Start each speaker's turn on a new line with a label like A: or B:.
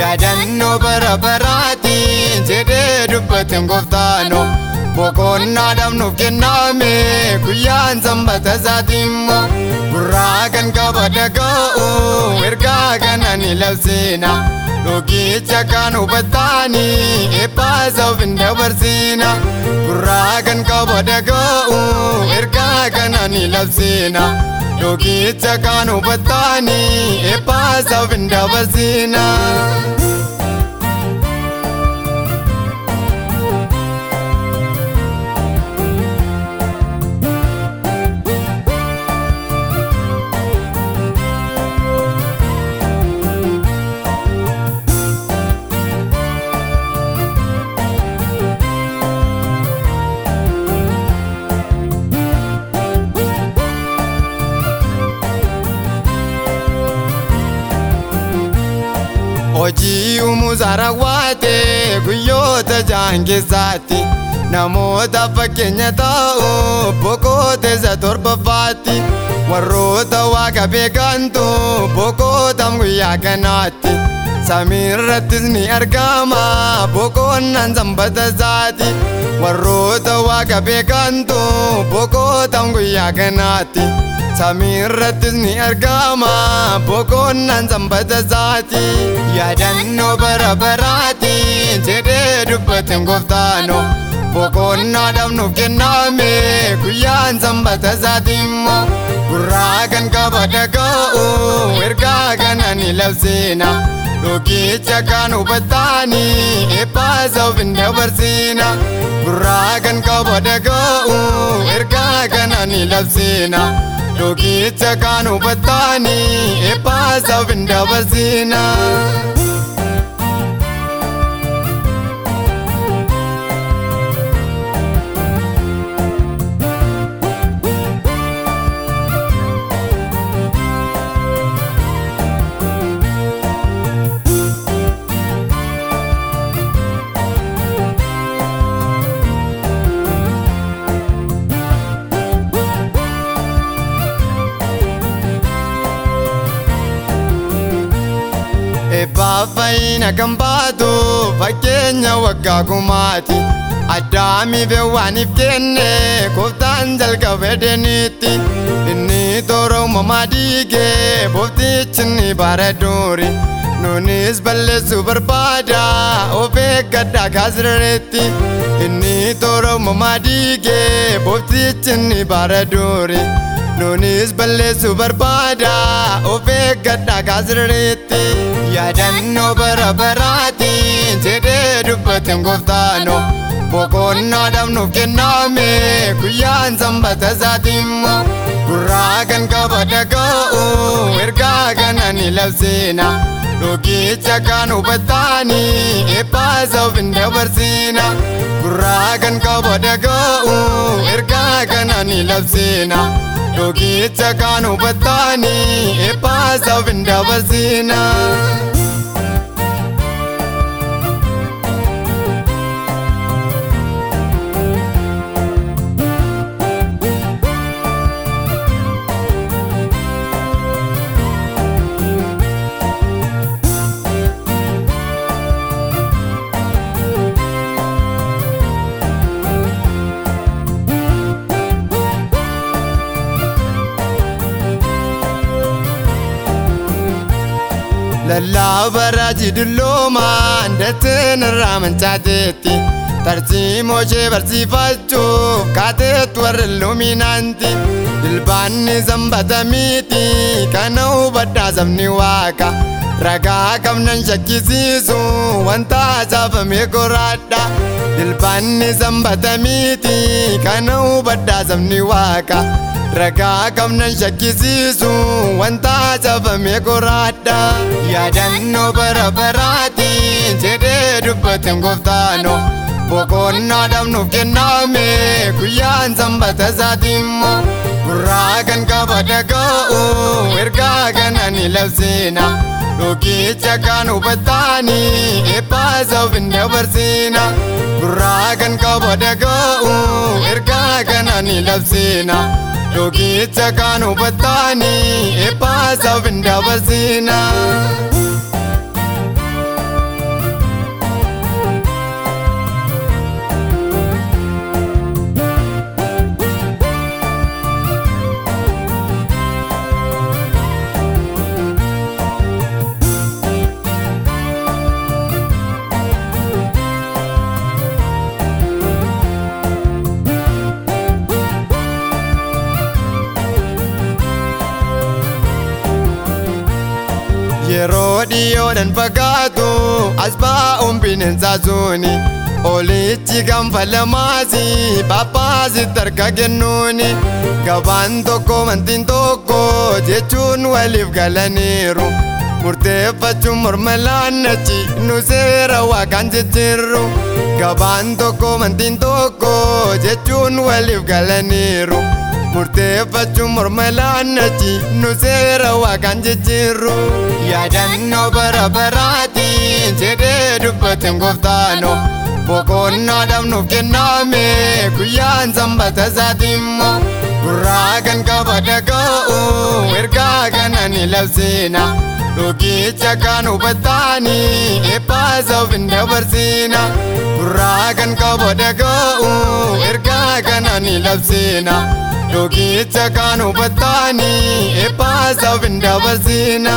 A: yaadannoo bara baraatiin jedhee dubbateen gooftaanoo boqonnaa dhabnuuf kenname guyyaan sanbata isaatiin immoo gurraa kan gaba daga'u. labsiina Dhookicha kan hubattaanii eebbasaaf hin dabarsiina. Gurraa kan qabu dhaga'u ergaa kana ni labsiina. Dhookicha kan hubattaanii eebbasaaf hin dabarsiina. Hojii uumuusaa raawwatee guyyoota ja'an keessaatti namoota fakkeenya ta'u boqoota isa torbaffaatti warroota waa beekantu boqoota guyyaa kanaatti. samiirrattis ni argama boqoonnaan sanbata isaati warroota waaqa yaa boqootaan guyyaa kanaatti samiirrattis ni argama boqoonnaan sanbata isaati yaadannoo bara baraati jedhee dubbateen gooftaanoo. boqonnaa dhabnuuf kenname guyyaan sanbata isaati immoo gurraa kan qaba dhaga'u ergaa kana ni labsiina. Dhookicha kan hubataanii eebbasa ofiin dabarsiina. Gurraa kan qabu dhaga'u ergaa kana ni labsiina. Dhookicha kan hubataanii eebbasa ofiin dabarsiina. keenya kan baatu fakkeenya waggaa kumaati addaamiif waaniif kenne kooftaan jalqabe ti inni toora uumamaa dhiige booftichi ni bara nunis balleessuu barbaada of eeggadhaa kaasirreetti inni tooroomumaa diigee bofti inni baara duuri nunis balleessuu barbaada of eeggadhaa kaasirreetti yaadannoo bara baraatiin jedhee boqonnaa kenname, kennaame guyyaan sanbata isaatiimmoo gurraa kan qaba dhaga'u ergaa kana ni labsiina dhooqicha kan hubataani eebbaasaa of hin dabarsiina gurraa kan qaba dhaga'u ergaa kana ni labsiina dhooqicha kan hubataani eebbaasaa of baraaji dulloomaa dandeettiin irraa manchaateetti tartii mooshee barsiifachuuf kaateetu warra luminaanti dilbaanni sanbata miiti kana hubadhaa sabni waaqa ragaa qabnan shakkisiisu wanta saafame goraadha dilbaanni sanbata miiti kana hubadhaa sabni waaqa ragaa qabnan shakkisiisu wanta saafame goraadha. baradha yaadannoo bara baraatiin jedhee dubbateen gooftaano boqonnaa dhabnuuf kenname guyyaan sanbata isaatiimmoo gurraa kan qaba dhaga'u ergaa kana ni labsiina. Dhukicha kan hubatanii eebbasaaf hin dabarsiina. Gurraa kan qabu dhaga'u ergaa kana ni labsiina. Dhukicha kan hubatanii eebbasaaf hin dabarsiina. yeroo dhiyoodhaan fagaatu asbaa'uun bineensaa suuni olichi kanfa lamaasi paappaasi tarka kennuuni gabaan tokko mantiin tokko jechuun waliif galaniiru murteeffachuun morma laannachi nu seera waaqaan jijjiirru gabaan tokko mantiin tokko jechuun waliif galaniiru. murteeffachuun mormalaannati nu seera waaqaan jijjiirru yaadannoo bara baraatiin jedhee dubbateen gooftaano boqonnaa dhabnuuf kenname guyyaan sanbata isaatiimmoo gurraa kan qaba dhaga'u ergaa kana ni labsiina dhugicha kan hubattaanii haasaaf hin dabarsiina gurraa kan qabu dhaga'u ergaa kana ni labsiina dogicha kan hubattaani eebbaasaaf hin dabarsiina.